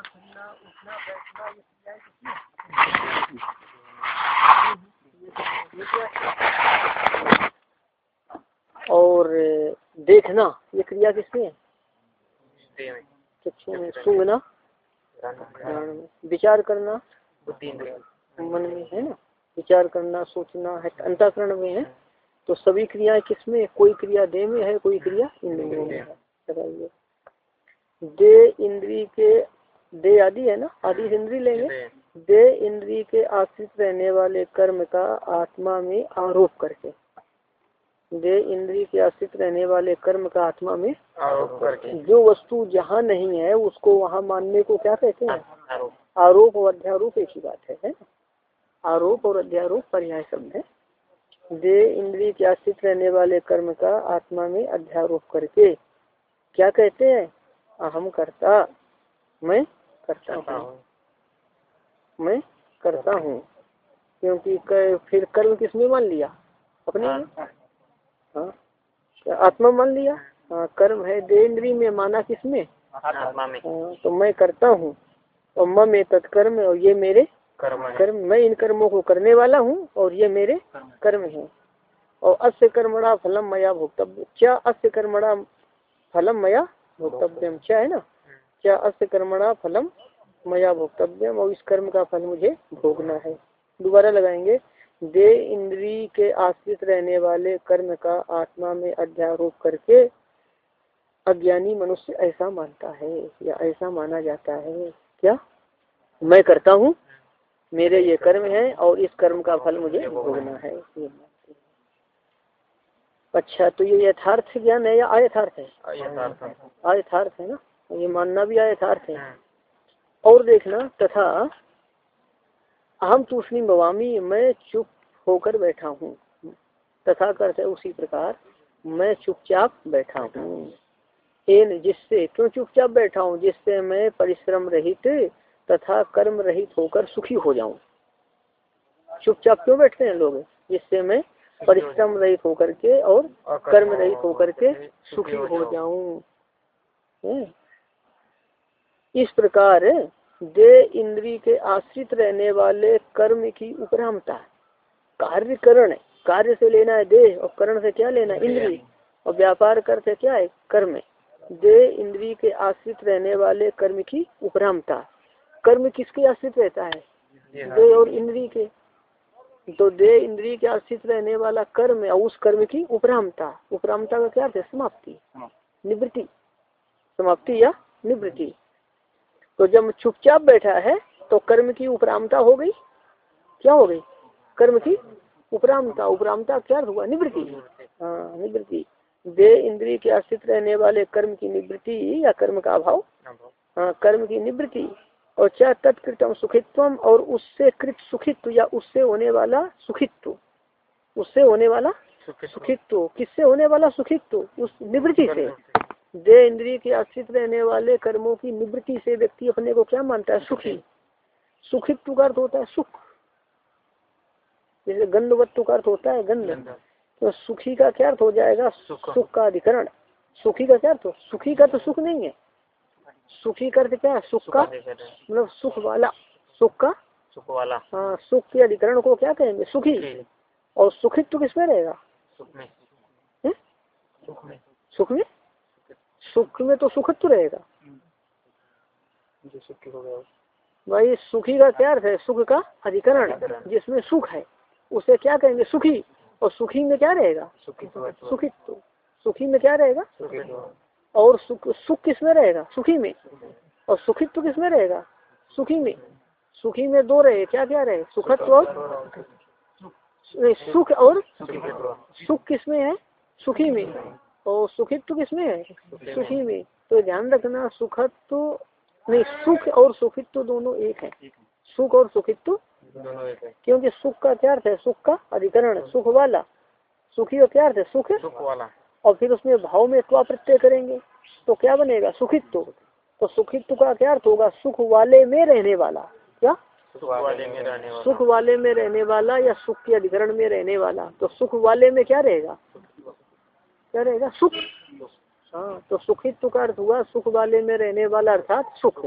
फिरना उठना बैठना ये क्रियाएँ और देखना, ये क्रिया किसमें है? में सूंघना? विचार करना? मन में है ना? विचार करना, सोचना, है, अंतकरण में है। तो सभी क्रियाएँ किसमें कोई क्रिया दे में है, कोई क्रिया इंद्रियों में है। बताइए। दे इंद्री के दे आदि है ना? आदि इंद्री लेंगे दे। इंद्री के आश्रित रहने वाले कर्म का आत्मा में आरोप करके। दे इंद्री के आश्रित रहने वाले कर्म का आत्मा में आरोप करके। जो वस्तु जहाँ नहीं है उसको वहाँ मानने को क्या कहते हैं? आरोप। और अध्यारोप एक ही बात है, है? आरोप और अध्यारोप पर्याय शब्द है। दे इंद्री के आश्रित रहने वाले कर्म का आत्मा में अध्यारोप करके। क्या कहते हैं? अहम करता। मैं करता हूँ। मैं करता हूँ। क्योंकि फिर कर्म किसने मान लिया? अपने हाँ। आत्मा मान लिया? हाँ। कर्म है। दे इंद्री में माना किसमें हाँ तो मैं करता हूँ। और म में तत्कर्म और ये मेरे कर्म कर्म मैं इन कर्मों को करने वाला हूँ और ये मेरे कर्म है। और अस्य कर्मणा फलम मया भोक्तव्य क्या अस्य कर्मणा फलम मया भोक्तव्यम? क्या है ना? क्या अस्य कर्मणा फलम? मया भोक्तव्य और इस कर्म का फल मुझे भोगना है। दोबारा लगाएँगे। दे इंद्री के आश्रित रहने वाले कर्म का आत्मा में अध्यारोप करके अज्ञानी मनुष्य ऐसा मानता है या ऐसा माना जाता है। क्या? मैं करता हूँ। मेरे ये कर्म है और इस कर्म का फल मुझे भोगना है। ये अच्छा तो ये यथार्थ ज्ञान है या अयथार्थ है? अयथार्थ है ना? ये मानना भी अयथार्थ है। और देखना, तथा अहम तूषणी बवामी मैं चुप होकर बैठा हूँ। तथा करते उसी प्रकार, मैं चुपचाप बैठा हूँ। इन जिससे, क्यों चुपचाप बैठा हूँ? जिससे मैं परिश्रम रहित तथा कर्म रहित होकर सुखी हो जाऊँ। चुपचाप क्यों बैठते हैं लोग? जिससे मैं परिश्रम रहित होकर के और कर्म रहित होकर के सुखी हो जाऊँ। इस प्रकार दे इंद्री के आश्रित रहने वाले कर्म की उपरामता। कार्य करण कार्य से लेना है देह और करण से क्या लेना है? इंद्री और व्यापार कर से क्या है? कर्म दे इंद्री के आश्रित रहने वाले कर्म की उपरामता। कर्म किसके आश्रित रहता है? दे और इंद्री के। तो दे इंद्री के आश्रित रहने वाला कर्म और उस कर्म की उपरामता। उपरामता का क्या अर्थ है? समाप्ति। निवृत्ति। समाप्ति या निवृत्ति। तो जब चुपचाप बैठा है तो कर्म की उपरामता हो गई। क्या हो गई? कर्म की उपरामता। उपरामता क्या हुआ? निवृत्ति। हाँ निवृत्ति। दे इंद्री के आश्रित रहने वाले कर्म की निवृत्ति या कर्म का अभाव? हाँ कर्म की निवृत्ति। और क्या तत्कृतम सुखित्व और उससे कृत सुखित्व या उससे होने वाला सुखित्व। उससे होने वाला सुखित्व। किससे होने वाला सुखित्व? उस निवृत्ति से। दे इंद्रिय के आश्रित रहने वाले कर्मों की निवृत्ति से व्यक्ति अपने को क्या मानता है? सुखी। सुखित्व का अर्थ होता है सुख। जैसे गंधवत्व का अर्थ होता है गंध। तो सुखी का क्या अर्थ हो जाएगा? सुख। का अधिकरण। सुखी का क्या अर्थ? सुखी का तो सुख नहीं है। सुखी का अर्थ क्या है? सुख का मतलब सुख वाला। सुख का? सुख वाला। हाँ सुख के अधिकरण को क्या कहेंगे? सुखी। और सुखित तो किसमें रहेगा? सुख में। सुख में? सुख में तो सुखित तो रहेगा। जो सुखी हो गया। भाई सुखी का क्या अर्थ है? सुख का अधिकरण जिसमें सुख है उसे क्या कहेंगे? सुखी। और सुखी में क्या रहेगा? सुखित तो सुखी में क्या रहेगा? और सुख सुख किसमें रहेगा? सुखी में। और सुखित तो किसमें रहेगा? सुखी में। सुखी में दो रहे क्या क्या रहे? सुखत्व और सुख और सुख किसमें है? सुखी में। और सुखित्व किसमें है? सुखी में तो ध्यान रखना सुखत्व नहीं सुख और सुखित्व दोनों एक है। सुख और सुखित्व क्योंकि सुख का क्या अर्थ है? सुख का अधिकरण सुख। वाला। सुखी और क्या अर्थ है? सुख? सुख वाला। और फिर उसमें भाव में त्वा प्रत्यय करेंगे तो क्या बनेगा? सुखित्व। तो सुखित्व का क्या अर्थ होगा? सुख वाले में रहने वाला। क्या? सुख वाले में रहने वाला। या सुख के अधिकरण में रहने वाला। तो सुख वाले में क्या रहेगा? क्या रहेगा सुख हाँ तो सुखित्व का अर्थ हुआ सुख वाले में रहने वाला अर्थात सुख।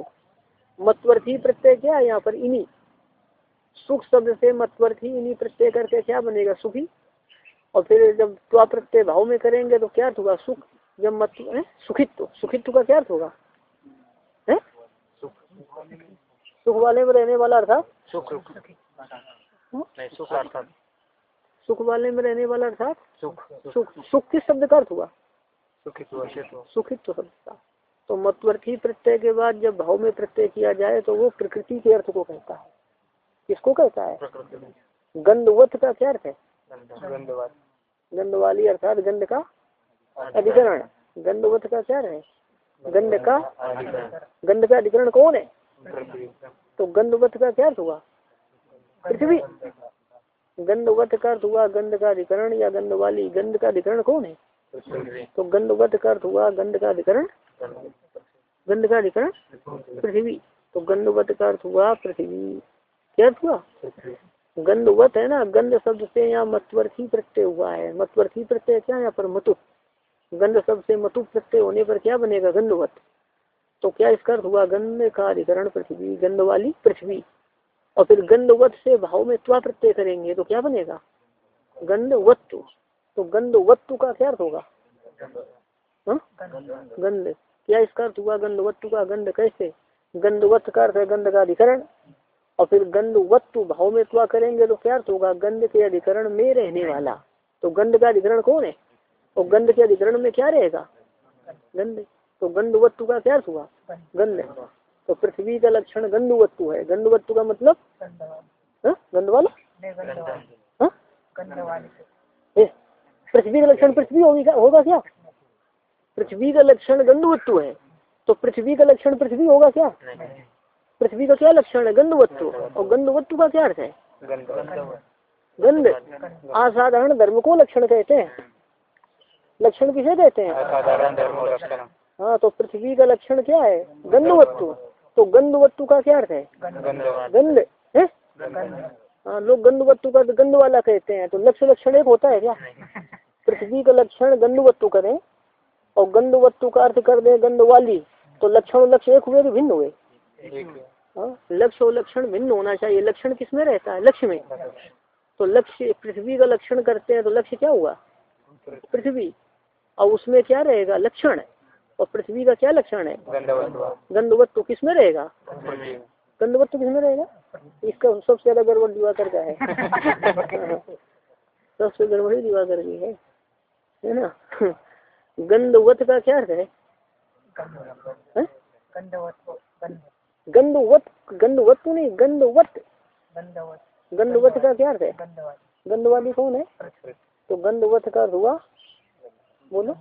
मतवर्थी प्रत्यय क्या है यहाँ पर? इनी सुख शब्द से मतवर्थी इनी प्रत्यय करके क्या बनेगा? सुखी। और फिर जब त्वा प्रत्यय भाव में करेंगे तो क्या होगा सुख। जब मत सुखित्व। सुखित्व का क्या अर्थ होगा? है? सुख वाले में रहने वाला अर्थात सुख। सुख अर्थात। सुख वाले में रहने वाला अर्थात सुख सुख सुख। किस शब्द का अर्थ हुआ? अशित्व सुखित्व शब्द का? तो मतवर्थी प्रत्यय के बाद जब भाव में प्रत्यय किया जाए तो वो प्रकृति के अर्थ को कहता है। किसको कहता है? गंधवत का क्या अर्थ है? गंध वाली अर्थात गंध का अधिकरण। गंधवत का क्या है? गंध का गंध का अधिकरण कौन है? तो गंधवत का क्या अर्थ हुआ? पृथ्वी। गंधवत का अर्थ हुआ गंध का अधिकरण या गंध वाली गंध का अधिकरण कौन है? तो गंधवत का अर्थ हुआ गंध का अधिकरण गंध का अधिकरण पृथ्वी। तो गंधवत का अर्थ हुआ पृथ्वी। क्या अर्थ हुआ? गंधवत है ना, गंध शब्द से यहाँ मतवर्थी प्रत्यय हुआ है। मतवर्थी प्रत्यय क्या यहाँ पर? मतु। गंध शब्द से मतु प्रत्यय होने पर क्या बनेगा? गंधवत। तो क्या इसका अर्थ हुआ? गंध का अधिकरण पृथ्वी गंध वाली पृथ्वी। और फिर गंधवत से भाव में त्वा प्रत्यय करेंगे तो क्या बनेगा? गंधवत्तु। तो गंधवत्तु का क्या अर्थ होगा? हाँ? गंध। क्या इसका अर्थ हुआ? गंधवत्तु का गंध कैसे? गंधवत का अर्थ है गंध का अधिकरण। और फिर गंधवत्तु भाव में त्वा करेंगे तो क्या अर्थ होगा? गंध के अधिकरण में रहने वाला। तो गंध का अधिकरण कौन है? और गंध के अधिकरण में क्या रहेगा? गंध। तो गंधवत्तु का क्या अर्थ हुआ? गंध। तो पृथ्वी का लक्षण गंधवत्तु है। गंधवत्तु का मतलब? हाँ? गंध वाला? हाँ? पृथ्वी का लक्षण पृथ्वी होगी क्या? होगा क्या? पृथ्वी का लक्षण गंधवत्तु है। तो पृथ्वी का लक्षण पृथ्वी होगा क्या? पृथ्वी का क्या लक्षण है? गंधवत्तु। और गंधवत्तु का क्या अर्थ है? गंध। असाधारण धर्म को लक्षण कहते हैं। लक्षण किसे कहते हैं? साधारण धर्म लक्षण। हाँ तो पृथ्वी का लक्षण क्या है? गंधवत्तु। तो गंध गंधवत्तु का क्या अर्थ है? गंध है? हाँ लोग गंध गंधवत्तु का गंध वाला कहते हैं तो लक्ष्य लक्षण एक होता है क्या? पृथ्वी का लक्षण गंध गंधवत्तु करें और गंध गंधवत्तु का अर्थ कर दे गंध वाली तो लक्षण और लक्ष्य एक हुए कि भिन्न हुए। हाँ लक्ष्य और लक्षण भिन्न होना चाहिए लक्षण किसमें रहता है? लक्ष्य में। तो लक्ष्य पृथ्वी का लक्षण करते हैं तो लक्ष्य क्या हुआ? पृथ्वी। और उसमें क्या रहेगा? लक्षण। और पृथ्वी का क्या लक्षण है? गंधवत्व। गंधवत्व किसमें रहेगा? गंधवत तो किसमें रहेगा? इसका सबसे ज़्यादा गड़बड़ दिवाकर का है। सबसे गड़बड़ी दिवाकर की है है ना? गंधवत का क्या अर्थ है? गंधवत गंधवत तो नहीं गंधवत गंधवत का क्या अर्थ है? गंधवाली कौन है? तो गंधवत का हुआ बोलो।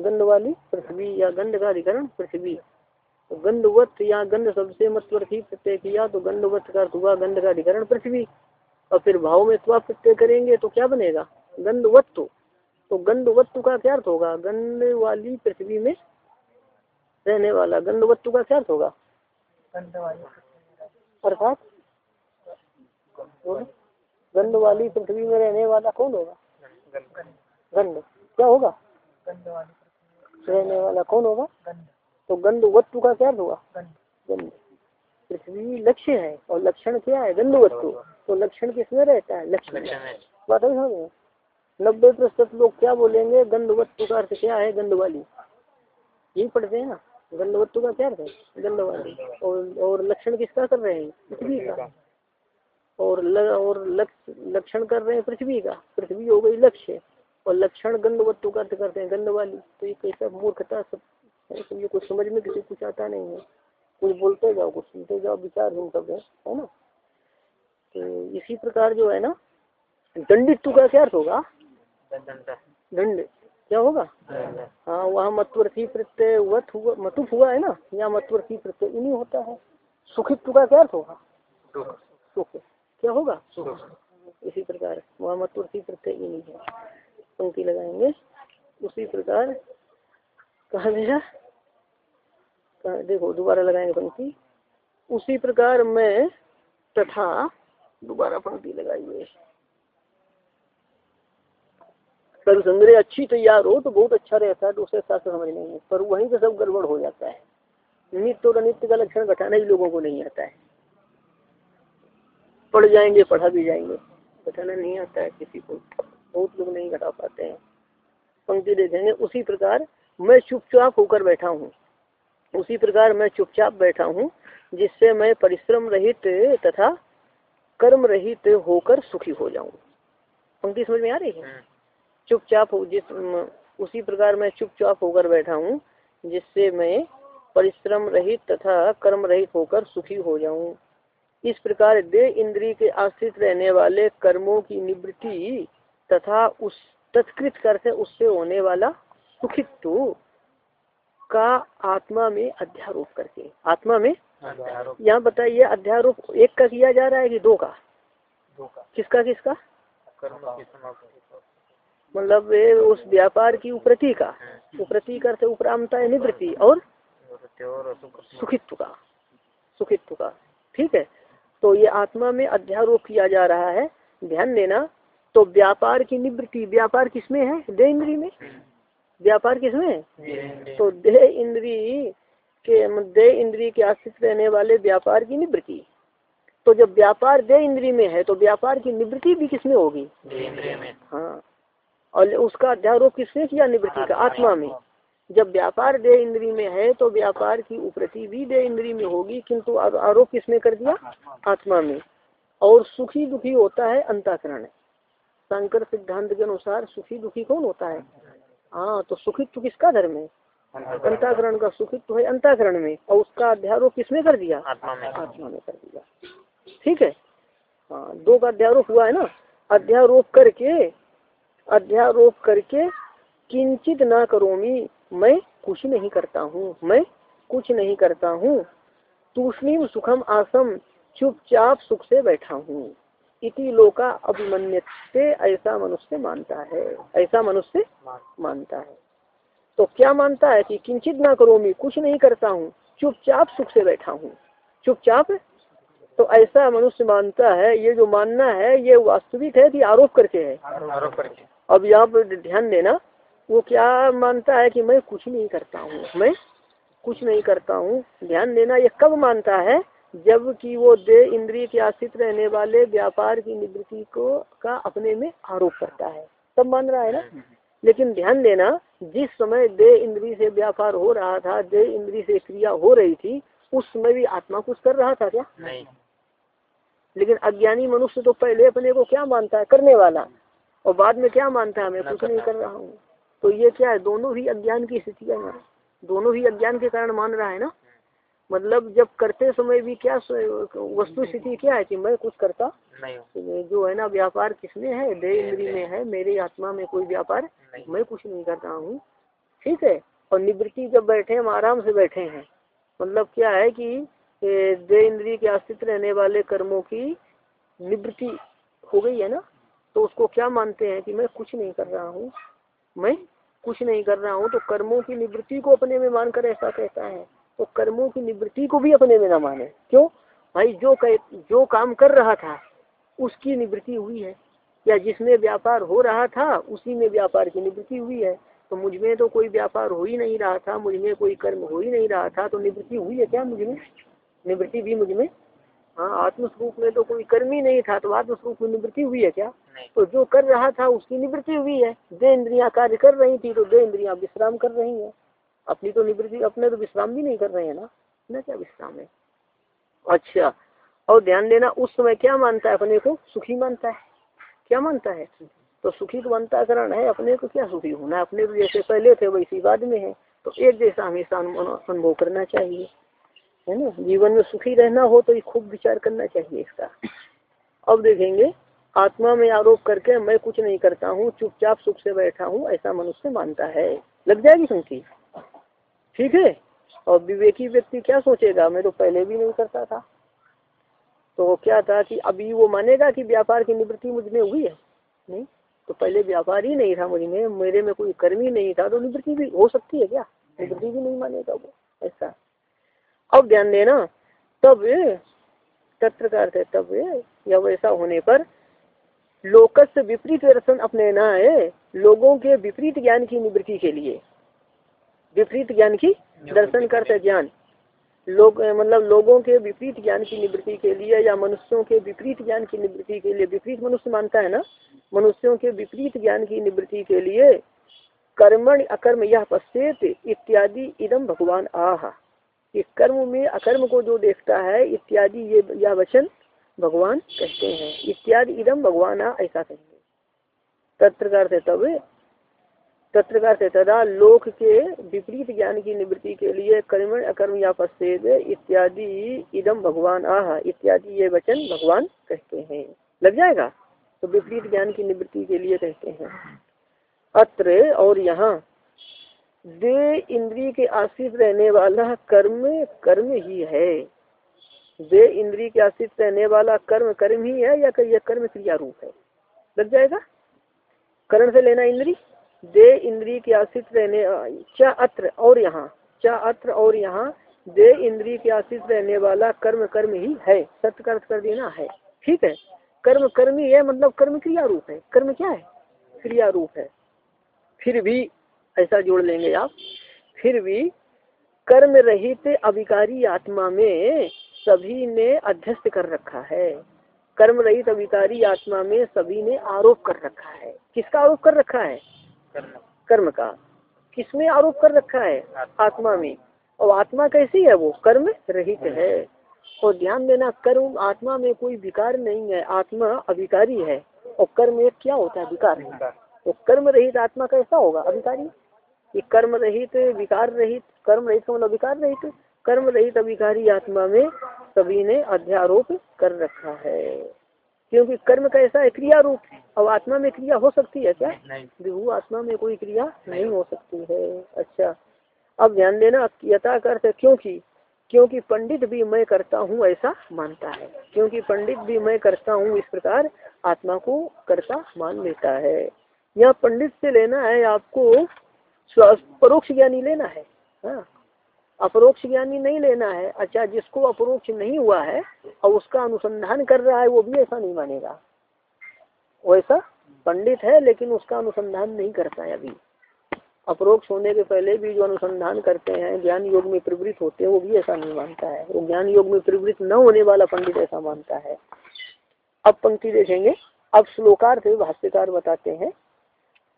गंध वाली। पृथ्वी या गंध का अधिकरण पृथ्वी। तो गंधवत या गंध शब्द से मतवर्थी प्रत्यय किया तो गंधवत का अर्थ हुआ गंध का अधिकरण पृथ्वी। और फिर भाव में त्वा प्रत्यय करेंगे तो क्या बनेगा? गंधवत्तु। तो गंधवत्तु का क्या अर्थ होगा? गंध वाली पृथ्वी में रहने वाला गंधवत्तु का क्या अर्थ होगा? अर्थात? गंध वाली पृथ्वी में रहने वाला कौन होगा? गंध। क्या होगा? रहने वाला कौन होगा? तो गंध वत्तु का क्या हुआ गंध। पृथ्वी लक्ष्य है और लक्षण क्या है? गंध वत्तु तो लक्षण किसमें रहता है? लक्ष्य में। बात है समझ में नब्बे प्रतिशत लोग क्या बोलेंगे? गंध वत्तु का अर्थ क्या है? गंध वाली। यही पढ़ते हैं ना? गंध वत्तु का क्या अर्थ है? गंध वाली। और और लक्षण किसका कर रहे हैं? पृथ्वी का। और ल, और लक्षण कर रहे हैं पृथ्वी का। पृथ्वी हो गई लक्ष्य। और लक्षण गंधवत्तु का अर्थ करते हैं गंध वाली। तो ये कैसा मूर्खता सब है तो ये कुछ समझ में किसी कुछ आता नहीं है। कुछ बोलते जाओ कुछ सुनते जाओ विचार हम सब है है ना? तो इसी प्रकार जो है ना दंडित्व का क्या अर्थ होगा? दंड। क्या होगा? हाँ वहाँ मतवर्थी प्रत्यय वत हुआ मतुप हुआ है ना? यहाँ मतवर्थी प्रत्यय इन्हीं होता है। सुखित्व का क्या अर्थ होगा? सुख। क्या होगा? इसी प्रकार वहाँ मतवर्थी प्रत्यय इन्हीं है। पंक्ति लगाएँगे। उसी प्रकार कहा गया देखो, दोबारा लगाएँगे पंक्ति। उसी प्रकार मैं तथा दोबारा पंक्ति लगाइए कर संग्रह अच्छी तैयार हो तो बहुत अच्छा रहता है उसे शास्त्र समझ नहीं है, पर वहीं पे सब गड़बड़ हो जाता है। नित्य और अनित्य का लक्षण घटाना ही लोगों को नहीं आता है। पढ़ जाएँगे, पढ़ा भी जाएँगे बताना नहीं आता है किसी को। बहुत लोग नहीं घटा पाते हैं। पंक्ति देखेंगे उसी प्रकार मैं चुपचाप होकर बैठा हूँ। उसी प्रकार मैं चुपचाप बैठा हूँ जिससे मैं परिश्रम रहित तथा कर्म रहित होकर सुखी हो जाऊँ। पंक्ति समझ में आ रही है? चुपचाप हो जिस उसी प्रकार मैं चुपचाप होकर बैठा हूँ जिससे मैं परिश्रम रहित तथा कर्म रहित होकर सुखी हो जाऊँ। इस प्रकार दे इंद्री के आश्रित रहने वाले कर्मों की निवृत्ति तथा उस तत्कृत कर उससे होने वाला सुखित्व का आत्मा में अध्यारोप करके। आत्मा में? यहाँ बताइए अध्यारोप एक का किया जा रहा है कि दो का? दो का। किसका किसका? मतलब उस व्यापार की उप्रति का। उप्रति का अर्थ उपरामता है निवृत्ति और? सुखित्व का। सुखित्व का। ठीक है? तो ये आत्मा में अध्यारोप किया जा रहा है। ध्यान देना तो व्यापार की निवृत्ति व्यापार किसमें है? दे इंद्री में? व्यापार किसमें तो देह इंद्री के दे इंद्री के आश्रित रहने वाले व्यापार की निवृत्ति। तो जब व्यापार दे इंद्री में है तो व्यापार की निवृत्ति भी किसमें होगी? हाँ। और उसका अध्यारोप किसने किया? निवृत्ति का आत्मा। में। जब व्यापार दे इंद्री में है तो व्यापार की उप्रति भी दे इंद्री में होगी किंतु आरोप किसने कर दिया? आत्मा में। और सुखी दुखी होता है अंताकरण। शंकर सिद्धांत के अनुसार सुखी दुखी कौन होता है? हाँ तो सुखित्व किसका धर्म है? अंताकरण। का सुखित्व है अंताकरण में। और उसका अध्यारोप किसने कर दिया? आत्मा में। आत्मा में कर दिया। ठीक है? हाँ दो का अध्यारोप हुआ है ना? अध्यारोप करके अध्यारोप करके किंचित ना करोमी मैं कुछ नहीं करता हूँ मैं कुछ नहीं करता हूँ। तूषणीम सुखम आसम चुपचाप सुख से बैठा हूँ। इति लोका अभिमन्य से ऐसा मनुष्य मानता है। ऐसा मनुष्य मानता है। तो क्या मानता है कि किंचित ना करो मैं कुछ नहीं करता हूँ चुपचाप सुख से बैठा हूँ। चुपचाप? तो ऐसा मनुष्य मानता है ये जो मानना है ये वास्तविक है कि आरोप करके है? आरोप करके। अब यहाँ पर ध्यान देना वो क्या मानता है कि मैं कुछ नहीं करता हूँ? मैं कुछ नहीं करता हूँ। ध्यान देना ये कब मानता है? जब कि वो दे इंद्रिय के आश्रित रहने वाले व्यापार की निवृत्ति को का अपने में आरोप करता है। सब मान रहा है ना? लेकिन ध्यान देना जिस समय दे इंद्री से व्यापार हो रहा था दे इंद्री से क्रिया हो रही थी उस समय भी आत्मा कुछ कर रहा था क्या? नहीं। लेकिन अज्ञानी मनुष्य तो पहले अपने को क्या मानता है? करने वाला। और बाद में क्या मानता है? मैं कुछ नहीं कर रहा हूँ। तो ये क्या है? दोनों ही अज्ञान की स्थिति है दोनों ही अज्ञान के कारण मान रहा है ना? मतलब जब करते समय भी क्या वस्तु स्थिति क्या है कि मैं कुछ करता? नहीं। जो है ना व्यापार किसमें है? दे इंद्री में है मेरे आत्मा में कोई व्यापार मैं कुछ नहीं करता हूँ। ठीक है? और निवृत्ति जब बैठे हम आराम से बैठे हैं। मतलब क्या है कि दे इंद्री के आश्रित रहने वाले कर्मों की निवृत्ति हो गई है ना? तो उसको क्या मानते हैं कि मैं कुछ नहीं कर रहा हूँ? मैं कुछ नहीं कर रहा हूँ तो कर्मों की निवृत्ति को अपने में मानकर ऐसा कहता है। तो कर्मों की निवृत्ति को भी अपने में न माने। क्यों? भाई जो जो काम कर रहा था उसकी निवृत्ति हुई है। या जिसमें व्यापार हो रहा था उसी में व्यापार की निवृत्ति हुई है। तो मुझमें तो कोई व्यापार हो ही नहीं रहा था मुझमें कोई कर्म हो ही नहीं रहा था तो निवृत्ति हुई है क्या मुझमें? निवृत्ति भी मुझमें? हाँ आत्मस्वरूप में तो कोई कर्म ही नहीं था तो आत्मस्वरूप में निवृत्ति हुई है क्या? तो जो कर रहा था उसकी निवृत्ति हुई है। दे इंद्रिया कार्य कर रही थी तो दे इंद्रिया विश्राम कर रही है। अपनी तो निवृत्ति, अपने तो विश्राम भी नहीं कर रहे हैं ना? ना क्या विश्राम है? अच्छा और ध्यान देना, उस समय क्या मानता है अपने को? सुखी मानता है। क्या मानता है? तो सुखी तो बनता करण है, अपने को क्या सुखी होना अपने को जैसे पहले थे, वैसी बाद में है। तो एक जैसा हमेशा अनुभव करना चाहिए। है ना? जीवन में सुखी रहना हो तो ये खूब विचार करना चाहिए इसका। अब देखेंगे, आत्मा में आरोप करके मैं कुछ नहीं करता हूँ, चुपचाप सुख से बैठा हूँ, ऐसा मनुष्य मानता है। लग जाएगी संख्या ठीक है? और विवेकी व्यक्ति क्या सोचेगा? मैं तो पहले भी नहीं करता था। तो क्या था कि अभी वो मानेगा कि व्यापार की निवृत्ति मुझमें हुई है? नहीं तो पहले व्यापार ही नहीं था मुझ मेरे में कोई कर्म ही नहीं था तो निवृत्ति भी हो सकती है क्या? निवृत्ति भी नहीं मानेगा वो, ऐसा। अब ध्यान देना, तब तत्र का अर्थ है, तब या वैसा होने पर लोकस विपरीत दर्शन अपने न है लोगों के विपरीत ज्ञान की निवृत्ति के लिए। विपरीत ज्ञान की दर्शन करते ज्ञान। लोग मतलब लोगों के विपरीत ज्ञान की निवृत्ति के लिए या मनुष्यों के विपरीत ज्ञान की निवृत्ति के लिए विपरीत मनुष्य मानता है ना? मनुष्यों के विपरीत ज्ञान की निवृत्ति के लिए कर्मण अकर्म यह पश्चेत इत्यादि इदम भगवान आह। कि कर्म में अकर्म को जो देखता है इत्यादि ये यह वचन भगवान कहते हैं। इत्यादि इदम भगवान आ ऐसा कहेंगे। तत्र का तब तत्र का तदा लोक के विपरीत ज्ञान की निवृत्ति के लिए कर्म अकर्म या पश्चेद इत्यादि इदम भगवान आह, इत्यादि ये वचन भगवान कहते हैं। लग जाएगा? तो विपरीत ज्ञान की निवृत्ति के लिए कहते हैं। अत्र और यहाँ दे इंद्री के आश्रित रहने वाला कर्म कर्म ही है। दे इंद्री के आश्रित रहने वाला कर्म कर्म ही है या कर्म क्रिया रूप है? लग जाएगा? करण से लेना इंद्री दे इंद्री के आश्रित रहने, चा अत्र और यहाँ, चा अत्र और यहाँ दे इंद्री के आश्रित रहने वाला कर्म कर्म ही है। सत्य कर देना है। ठीक है? कर्म कर्म ही है मतलब कर्म क्रिया रूप है। कर्म क्या है? क्रिया रूप है। फिर भी ऐसा जोड़ लेंगे आप। फिर भी कर्म रहित अभिकारी आत्मा में सभी ने अध्यस्त कर रखा है। कर्म रहित अभिकारी आत्मा में सभी ने आरोप कर रखा है। किसका आरोप कर रखा है? कर्म। का। किसमें आरोप कर रखा है? आत्मा। में। और आत्मा कैसी है वो? कर्म रहित है। और ध्यान देना कर्म आत्मा में कोई विकार नहीं है। आत्मा अभिकारी है। और कर्म एक क्या होता है? विकार है। तो कर्म रहित आत्मा कैसा होगा? अभिकारी ये कर्म रहित विकार रहित कर्म रहित मतलब विकार रहित। कर्म रहित अभिकारी आत्मा में सभी ने अध्यारोप कर रखा है। क्योंकि कर्म कैसा है क्रिया रूप और आत्मा में क्रिया हो सकती है क्या? विभू आत्मा में कोई क्रिया नहीं। नहीं हो सकती है। अच्छा। अब ध्यान देना यथा अर्थ क्योंकि क्योंकि पंडित भी मैं करता हूँ ऐसा मानता है। क्योंकि पंडित भी मैं करता हूँ इस प्रकार आत्मा को करता मान लेता है। यहाँ पंडित से लेना है आपको परोक्ष ज्ञानी लेना है। हाँ। अपरोक्ष ज्ञानी नहीं लेना है। अच्छा जिसको अपरोक्ष नहीं हुआ है और उसका अनुसंधान कर रहा है, वो भी ऐसा नहीं मानेगा। वैसा पंडित है, लेकिन उसका अनुसंधान नहीं करता है अभी। अपरोक्ष होने के पहले भी जो अनुसंधान करते हैं, ज्ञान योग में प्रवृत्त होते हैं, वो भी ऐसा नहीं मानता है। वो ज्ञान योग में प्रवृत्त न होने वाला पंडित ऐसा मानता है। अब पंक्ति देखेंगे। अब श्लोकार्थ भाष्यकार बताते हैं।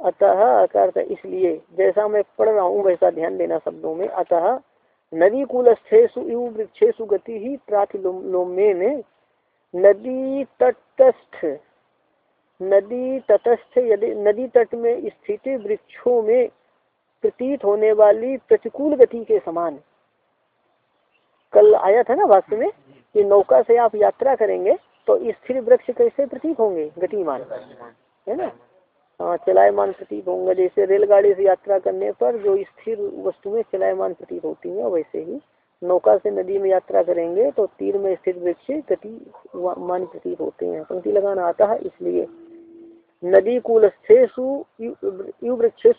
अतः अर्थ इसलिए जैसा मैं पढ़ रहा हूँ, वैसा ध्यान देना शब्दों में। अतः नदी कुलस्थेशु वृक्षेशु गति ही प्रातिलोमेन नदी तटस्थ नदी तटस्थ यदि नदी तट में स्थित वृक्षों में प्रतीत होने वाली प्रतिकूल गति के समान। कल आया था ना वास्तव में कि नौका से आप यात्रा करेंगे तो स्थिर वृक्ष कैसे प्रतीत होंगे गतिमान? है ना? हाँ चलायमान प्रतीत होंगे। जैसे रेलगाड़ी से यात्रा करने पर जो स्थिर वस्तुएँ चलायमान प्रतीत होती हैं, वैसे ही नौका से नदी में यात्रा करेंगे तो तीर में स्थित वृक्ष गति मान प्रतीत होते हैं। पंक्ति लगाना आता है, इसलिए नदी कूलस्थेशु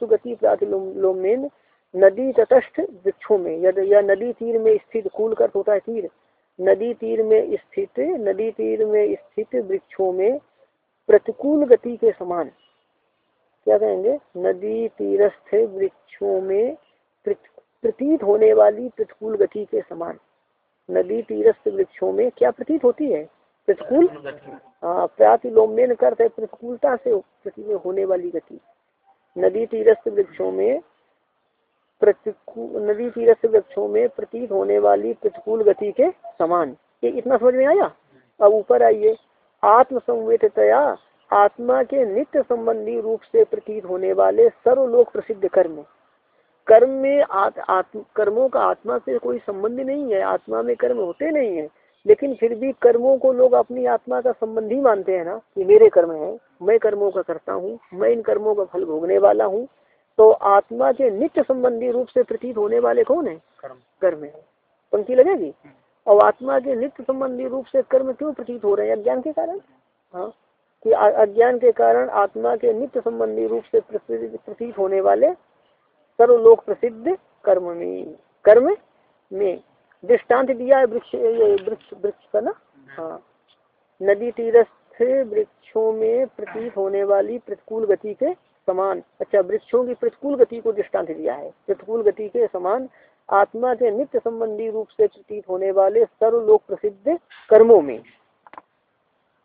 गति प्रातिलोमेन नदी तटस्थ वृक्षों में। या नदी तीर में स्थित कुल कर होता है तीर। नदी तीर में स्थित, नदी तीर में स्थित वृक्षों में प्रतिकूल गति के समान क्या कहेंगे? नदी तीरस्थ वृक्षों में प्रतीत होने वाली प्रतिकूल गति के समान। नदी तीरस्थ वृक्षों में क्या प्रतीत होती है? प्रतिकूल? हाँ प्रातिलोमेन करते प्रतिकूलता से प्रति में होने वाली गति। नदी तीरस्थ वृक्षों में प्रतिकूल नदी तीरस्थ वृक्षों में प्रतीत होने वाली प्रतिकूल गति के समान। ये इतना समझ में आया? अब ऊपर आइए। आत्मसंवेदतया आत्मा के नित्य संबंधी रूप से प्रतीत होने वाले सर्वलोक प्रसिद्ध कर्म कर्म में आत, आत्म कर्मों का आत्मा से कोई संबंध नहीं है आत्मा में कर्म होते नहीं है। लेकिन फिर भी कर्मों को लोग अपनी आत्मा का संबंध ही मानते हैं ना कि मेरे कर्म है मैं कर्मों का करता हूँ मैं इन कर्मों का फल भोगने वाला हूँ। तो आत्मा के नित्य संबंधी रूप से प्रतीत होने वाले कौन है? कर्म। है। पंक्ति लगेगी? और आत्मा के नित्य संबंधी रूप से कर्म क्यों प्रतीत हो रहे हैं? अज्ञान के कारण? हाँ। कि अज्ञान के कारण आत्मा के नित्य संबंधी रूप से प्रतीत होने वाले सर्वलोक प्रसिद्ध कर्म में कर्म में। दृष्टांत दिया है वृक्ष वृक्ष वृक्ष का ना? हाँ। नदी तीरस्थ वृक्षों में प्रतीत होने वाली प्रतिकूल गति के समान। अच्छा वृक्षों की प्रतिकूल गति को दृष्टांत दिया है। प्रतिकूल गति के समान आत्मा के नित्य संबंधी रूप से प्रतीत होने वाले सर्वलोक प्रसिद्ध कर्मों में।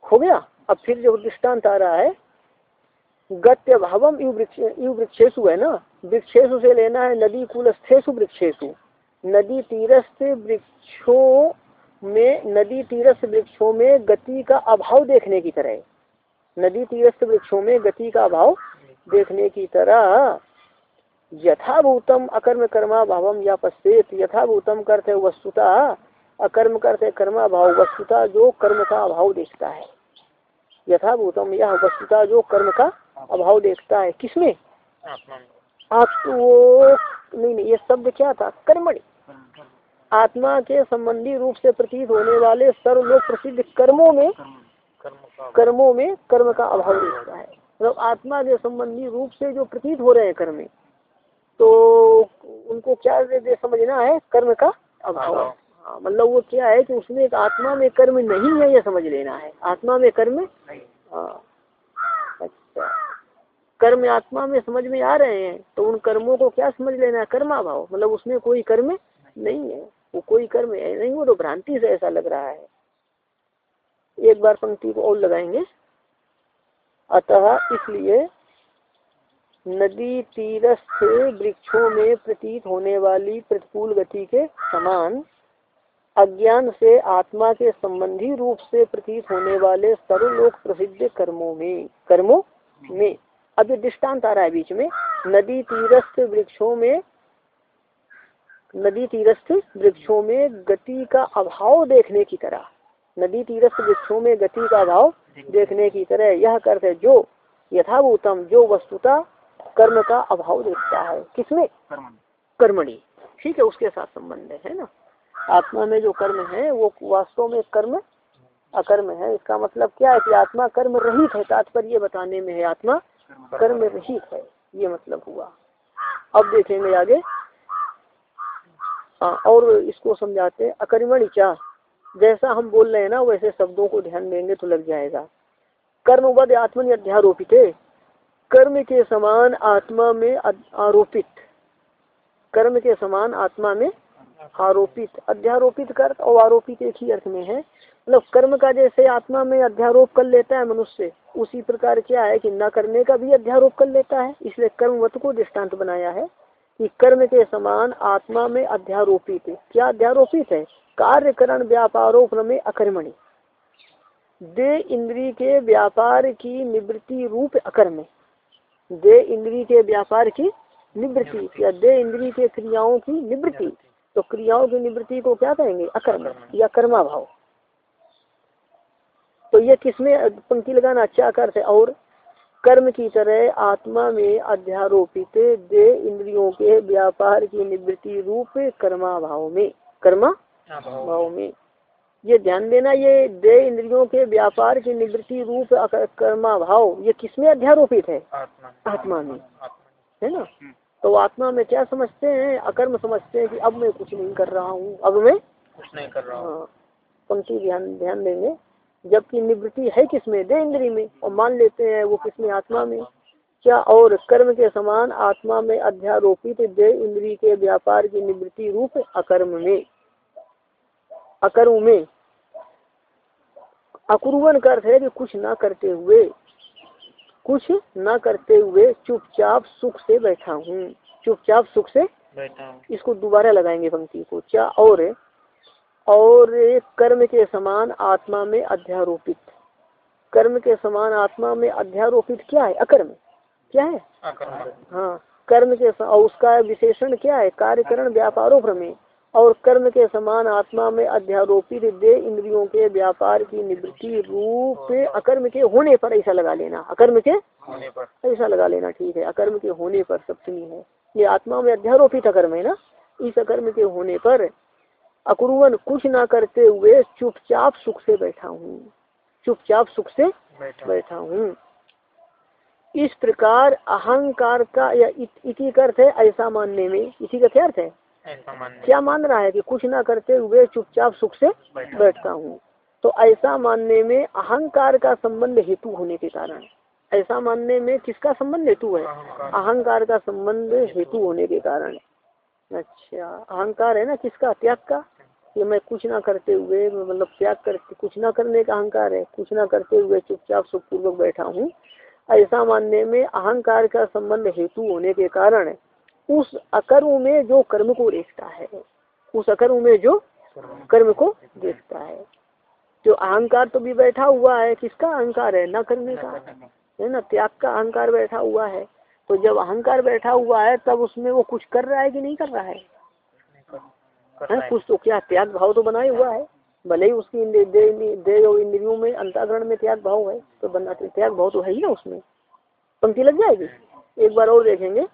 हो गया? अब फिर जो दृष्टांत आ रहा है गत्य भावम यु वृक्षेशु है ना? वृक्षेशु से लेना है नदी कुलस्थेशु वृक्षेशु नदी तीरस्थ वृक्षों में, नदी तीरस्थ वृक्षों में गति का अभाव देखने की तरह नदी तीरस्थ वृक्षों में गति का अभाव देखने की तरह यथाभूतम अकर्म कर्मा भावम या पश्चेत यथाभूतम करते वस्तुता, अकर्म करते कर्मा भाव वस्तुता जो कर्म का अभाव देखता है। यथाभूतम यह वस्तुता जो कर्म का अभाव देखता है किसमें? आप वो नहीं नहीं ये शब्द क्या था? कर्मणि। आत्मा के संबंधी रूप से प्रतीत होने वाले सर्वलोक प्रसिद्ध कर्मों में कर्मों में कर्म का अभाव देखता है। मतलब आत्मा के संबंधी रूप से जो प्रतीत हो रहे हैं कर्म तो उनको क्या समझना है? कर्म का अभाव। हाँ मतलब वो क्या है कि उसमें एक आत्मा में कर्म नहीं है, ये समझ लेना है। आत्मा में कर्म? हाँ। अच्छा। कर्म आत्मा में समझ में आ रहे हैं तो उन कर्मों को क्या समझ लेना है? कर्मा भाव मतलब उसमें कोई कर्म नहीं है। वो कोई कर्म है नहीं, वो तो भ्रांति से ऐसा लग रहा है। एक बार पंक्ति को और लगाएँगे। अतः इसलिए नदी तीरस्थ वृक्षों में प्रतीत होने वाली प्रतिकूल गति के समान अज्ञान से आत्मा के संबंधी रूप से प्रतीत होने वाले सर्वलोक प्रसिद्ध कर्मों में कर्मों में। अब ये दृष्टांत आ रहा है बीच में। नदी तीरस्थ वृक्षों में नदी तीरस्थ वृक्षों में गति का अभाव देखने की तरह। नदी तीरस्थ वृक्षों में गति का अभाव देखने की तरह यह करते जो यथाभूतम जो वस्तुता कर्म का अभाव देखता है। किसमें? कर्मणि। ठीक है उसके साथ संबंध है ना? आत्मा में जो कर्म है वो वास्तव में कर्म अकर्म है। इसका मतलब क्या है कि आत्मा कर्म रहित है? तात्पर्य बताने में है आत्मा कर्म रहित है। ये मतलब हुआ। अब देखेंगे आगे। आ, और इसको समझाते अकर्मण क्या जैसा हम बोल रहे हैं ना वैसे शब्दों को ध्यान देंगे तो लग जाएगा। कर्म वध आत्मनि अध्यारोपित है। कर्म के समान आत्मा में आरोपित कर्म के समान आत्मा में आरोपित, अध्यारोपित कर और आरोपित एक ही अर्थ में है। मतलब कर्म का जैसे आत्मा में अध्यारोप कर लेता है मनुष्य, उसी प्रकार क्या है कि न करने का भी अध्यारोप कर लेता है। इसलिए कर्मवत को दृष्टांत बनाया है कि कर्म के समान आत्मा में अध्यारोपित। क्या अध्यारोपित है? कार्यकरण व्यापारोपण में अकर्मणि। दे इंद्री के व्यापार की निवृत्ति रूप अकर्म। दे इंद्री के व्यापार की निवृत्ति या दे इंद्री के क्रियाओं की निवृत्ति। तो क्रियाओं की निवृत्ति को क्या कहेंगे? अकर्म या कर्मा भाव तो ये किसमें पंक्ति लगाना अच्छा करते और कर्म की तरह आत्मा में अध्यारोपित दे इंद्रियों के व्यापार की निवृत्ति रूप कर्मा भाव में। कर्मा भाव में। ये ध्यान देना ये दे इंद्रियों के व्यापार की निवृत्ति रूप कर्मा भाव ये किसमें अध्यारोपित है? आत्मा में। है ना? तो आत्मा में क्या समझते हैं? अकर्म समझते हैं कि अब मैं कुछ नहीं कर रहा हूँ। अब मैं कुछ नहीं कर रहा हूँ। हाँ पंक्ति ध्यान ध्यान देंगे। जबकि निवृत्ति है किसमें दे इंद्री में। और मान लेते हैं वो किसमें आत्मा में। क्या और कर्म के समान आत्मा में अध्यारोपित दे इंद्री के व्यापार की निवृत्ति रूप अकर्म में? अकर्म में। अकुर्वन का अर्थ है कि कुछ ना करते हुए। कुछ न करते हुए चुपचाप सुख से बैठा हूँ। चुपचाप सुख से बैठा हूँ। इसको दोबारा लगाएँगे पंक्ति को। क्या और? और कर्म के समान आत्मा में अध्यारोपित। कर्म के समान आत्मा में अध्यारोपित क्या है? अकर्म। क्या है? हाँ कर्म के और उसका विशेषण क्या है? कार्यकरण व्यापारों में और कर्म के समान आत्मा में अध्यारोपित दे इंद्रियों के व्यापार की निवृत्ति रूप अकर्म के होने पर ऐसा लगा लेना। अकर्म के होने पर। ऐसा लगा लेना ठीक है। अकर्म के होने पर सप्तमी है। ये आत्मा में अध्यारोपित अकर्म है ना? इस अकर्म के होने पर अकुरुवन कुछ ना करते हुए चुपचाप सुख से बैठा हूँ। चुपचाप सुख से बैठा हूँ। इस प्रकार अहंकार का या इति अर्थ है ऐसा मानने में। इसी का क्या अर्थ है? क्या मान रहा है कि कुछ ना करते हुए चुपचाप सुख से बैठता हूँ? तो ऐसा मानने में अहंकार का संबंध हेतु होने के कारण। ऐसा मानने में किसका संबंध हेतु है? अहंकार का संबंध हेतु होने के कारण। अच्छा अहंकार है ना किसका? त्याग का? कि मैं कुछ ना करते हुए मतलब त्याग करते कुछ ना करने का अहंकार है कुछ ना करते हुए चुपचाप सुखपूर्वक बैठा हूँ। ऐसा मानने में अहंकार का संबंध हेतु होने के कारण उस अकर्म में जो कर्म को देखता है, उस अकर्म में जो कर्म को देखता है। जो अहंकार तो भी बैठा हुआ है, किसका अहंकार है? न करने का। है ना? त्याग का अहंकार बैठा हुआ है। तो जब अहंकार बैठा हुआ है, तब उसमें वो कुछ कर रहा है कि नहीं कर रहा है? है? कुछ तो क्या, त्याग भाव तो बनाए हुआ है। भले ही उसकी इंद्रियों में अंताकरण में त्याग भाव है तो बना, त्याग भाव तो है ही ना उसमें। पंक्ति लग जाएगी? एक बार और देखेंगे।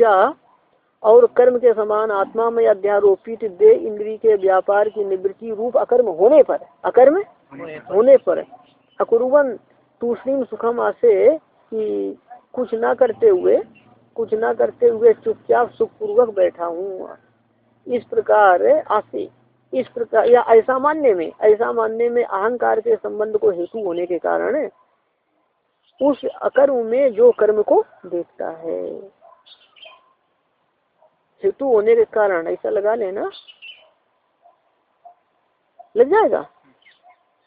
और कर्म के समान आत्मा में अध्यारोपित दे इंद्री के व्यापार की निवृत्ति रूप अकर्म होने पर अकर्म होने पर। अकुरुवन तूसरीम सुखम आसे कि कुछ ना करते हुए कुछ ना करते हुए चुपचाप सुखपूर्वक बैठा हूँ। इस प्रकार आसे इस प्रकार या ऐसा मानने में ऐसा मानने में अहंकार के संबंध को हेतु होने के कारण उस अकर्म में जो कर्म को देखता है। हेतु होने के कारण, ऐसा लगा लेना। लग जाएगा?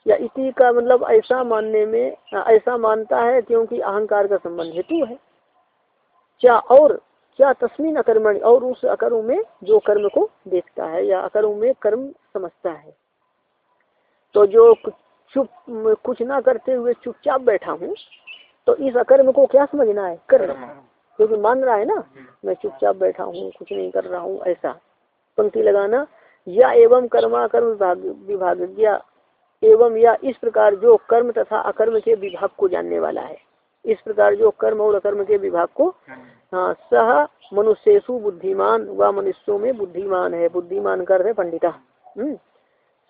या इसी का मतलब ऐसा मानने में, ऐसा मानता है क्योंकि अहंकार का संबंध हेतु है। क्या और, क्या तस्मीन अकर्मण और उस अकर्म में जो कर्म को देखता है या अकर्म में कर्म समझता है? तो जो चुप, कुछ ना करते हुए चुपचाप बैठा हूँ तो इस अकर्म को क्या समझना है? कर्म। क्योंकि मान रहा है ना मैं चुपचाप बैठा हूँ कुछ नहीं कर रहा हूँ ऐसा। पंक्ति लगाना या एवं कर्मा कर्म विभाग विभाग एवं या इस प्रकार जो कर्म तथा अकर्म के विभाग को जानने वाला है। इस प्रकार जो कर्म और अकर्म के विभाग को हाँ सह मनुष्यु बुद्धिमान व मनुष्यों में बुद्धिमान है बुद्धिमान कर पंडिता। हम्म।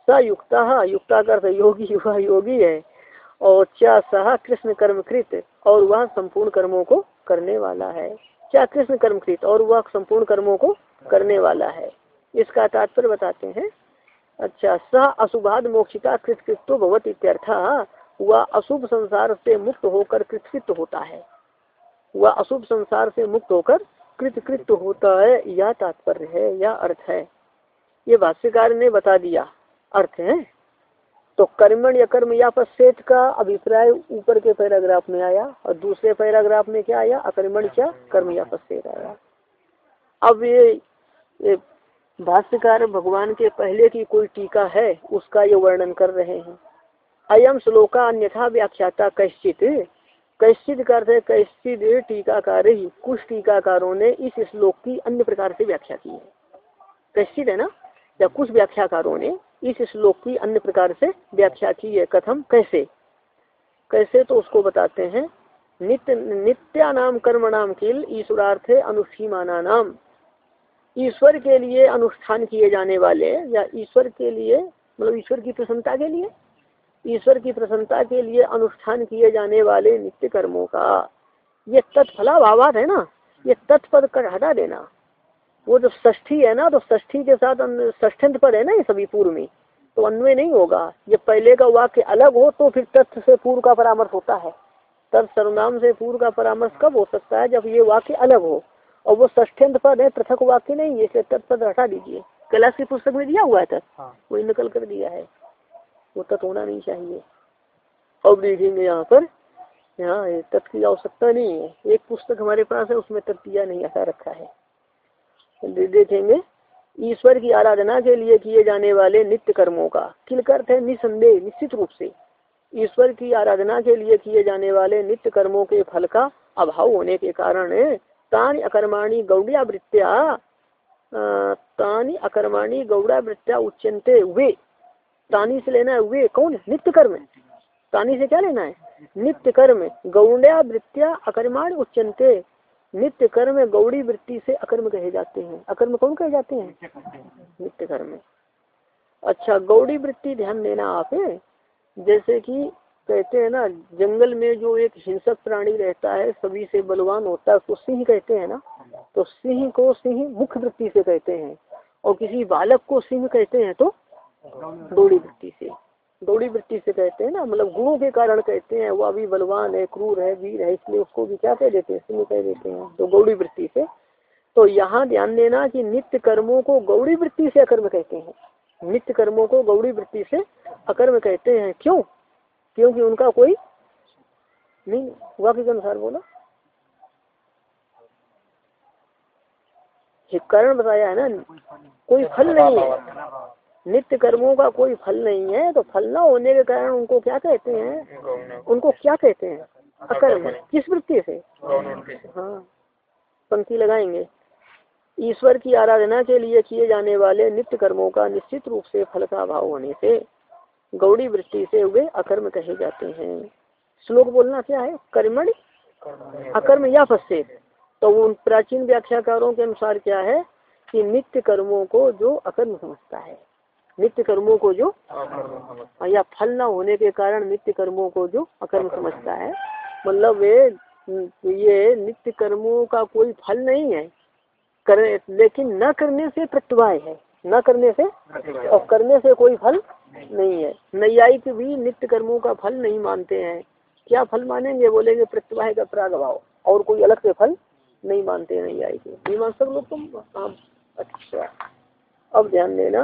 स युक्ता युक्ता कर योगी वह योगी है और चा सह कृष्ण कर्म कृत और वह संपूर्ण कर्मों को करने वाला है। क्या कृष्ण कर्म कृत और वह संपूर्ण कर्मों को करने वाला है? इसका तात्पर्य बताते हैं। अच्छा सह अशुभाद मोक्षिता कृतकृत्व भगवत इत्यर्थ वह अशुभ संसार से मुक्त होकर कृतकृत होता है। वह अशुभ संसार से मुक्त होकर कृतकृत होता है, यह तात्पर्य है, यह अर्थ है। ये भाष्यकार ने बता दिया। अर्थ है? तो कर्मण या कर्म या पश्चेत का अभिप्राय ऊपर के पैराग्राफ में आया और दूसरे पैराग्राफ में क्या आया? अकर्मण क्या कर्म या पश्चेत आया। अब ये, ये भाष्यकार भगवान के पहले की कोई टीका है उसका ये वर्णन कर रहे हैं। अयम श्लोका अन्यथा व्याख्याता कैश्चित। कैश्चित है कैश्चित टीकाकार ही कुछ टीकाकारों ने इस श्लोक की अन्य प्रकार से व्याख्या की है। कैश्चित है ना? या कुछ व्याख्याकारों ने इस श्लोक की अन्य प्रकार से व्याख्या की है कथम कैसे? कैसे तो उसको बताते हैं, नित्य नित्या नाम कर्म नाम किल ईश्वरार्थ अनुष्ठीमाना नाम ईश्वर के लिए अनुष्ठान किए जाने वाले या ईश्वर के लिए मतलब ईश्वर की प्रसन्नता के लिए? ईश्वर की प्रसन्नता के लिए अनुष्ठान किए जाने वाले नित्य कर्मों का, ये तत्फला है ना? ये तत्पद कर हटा देना। वो जो ष्ठी है ना तो ष्ठी के साथ ष्ठंत पर है ना ये सभी पूर्व में तो अन्वय नहीं होगा। ये पहले का वाक्य अलग हो तो फिर तथ्य से पूर्व का परामर्श होता है। तब सर्वनाम से पूर्व का परामर्श कब हो सकता है जब ये वाक्य अलग हो? और वो ष्ठ्यंत पद है पृथक वाक्य नहीं है इसलिए तत्पद हटा दीजिए। कैलाश की पुस्तक में दिया हुआ है तत् हाँ। वही नकल कर दिया है। वो तत् होना नहीं चाहिए। अब देखेंगे यहाँ पर। यहाँ तत् की आवश्यकता नहीं है। एक पुस्तक हमारे पास है उसमें तत् दिया नहीं ऐसा रखा है। देखेंगे। ईश्वर की आराधना के लिए किए जाने वाले नित्य कर्मों का। किलकर्थ है निसंदेह, निश्चित रूप से। ईश्वर की आराधना के लिए किए जाने वाले नित्य कर्मों के फल का अभाव होने के कारण, तानी अकर्माणी गौड़ियावृत्तिया तानी अकर्माणी गौड़ावृत्तिया उच्चनते वे तानी से लेना है वे कौन नित्य कर्म तानी से क्या लेना है? नित्य कर्म गौड़ियावृत्तिया अकर्माण उच्चनते नित्य कर्म गौड़ी वृत्ति से अकर्म कहे जाते हैं। अकर्म कौन कहे जाते हैं? नित्य कर्म अच्छा गौड़ी वृत्ति ध्यान देना आप जैसे कि कहते हैं ना जंगल में जो एक हिंसक प्राणी रहता है सभी से बलवान होता है उसको सिंह कहते हैं ना? तो सिंह को सिंह मुख्य वृत्ति से कहते हैं और किसी बालक को सिंह कहते हैं तो गौड़ी वृत्ति से। दौड़ी वृत्ति से कहते हैं ना मतलब गुणों के कारण कहते हैं, वह अभी बलवान है, क्रूर है, वीर है, इसलिए उसको भी क्या कह देते हैं सिंह कह देते हैं तो गौड़ी वृत्ति से। तो यहाँ ध्यान देना कि नित्य कर्मों को गौड़ी वृत्ति से अकर्म कहते हैं। नित्य कर्मों को गौड़ी वृत्ति से अकर्म कहते हैं। क्यों? क्योंकि उनका कोई नहीं वाक्य के अनुसार बोला? कारण बताया है ना, कोई फल नहीं है। नित्य कर्मों का कोई फल नहीं है तो फल न होने के कारण उनको क्या कहते हैं? उनको क्या कहते हैं? अकर्म किस वृत्ति से? हाँ। पंक्ति लगाएँगे। ईश्वर की आराधना के लिए किए जाने वाले नित्य कर्मों का निश्चित रूप से फल का अभाव होने से, गौड़ी वृत्ति से वे अकर्म कहे जाते हैं। श्लोक बोलना क्या है? कर्मण? अकर्म या फस्सेद? तो उन प्राचीन व्याख्याकारों के अनुसार क्या है कि नित्य कर्मों को जो अकर्म समझता है। नित्य कर्मों को जो या फल न होने के कारण नित्य कर्मों को जो अकर्म समझता है। मतलब वे ये नित्य कर्मों का कोई फल नहीं है। कर लेकिन न करने से प्रत्यवाय है। न करने से और करने से कोई फल नहीं। है। नैयायिक भी नित्य कर्मों का फल नहीं मानते हैं। क्या फल मानेंगे? बोलेंगे प्रत्यवाह का प्रागभाव। और कोई अलग से फल नहीं मानते नैयायिक मीमांसक लोग तुम हाँ अच्छा। अब ध्यान देना